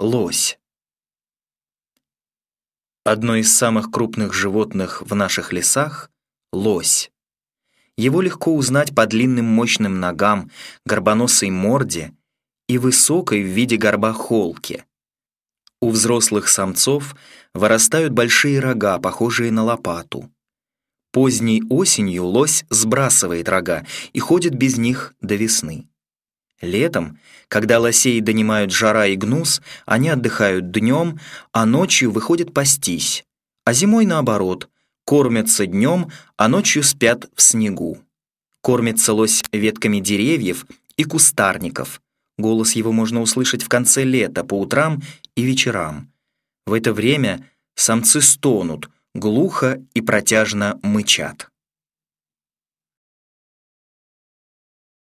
Лось. Одно из самых крупных животных в наших лесах — лось. Его легко узнать по длинным мощным ногам, горбоносой морде и высокой в виде горба холке. У взрослых самцов вырастают большие рога, похожие на лопату. Поздней осенью лось сбрасывает рога и ходит без них до весны. Летом, когда лосей донимают жара и гнус, они отдыхают днем, а ночью выходят пастись. А зимой наоборот, кормятся днем, а ночью спят в снегу. Кормится лось ветками деревьев и кустарников. Голос его можно услышать в конце лета, по утрам и вечерам. В это время самцы стонут, глухо и протяжно мычат.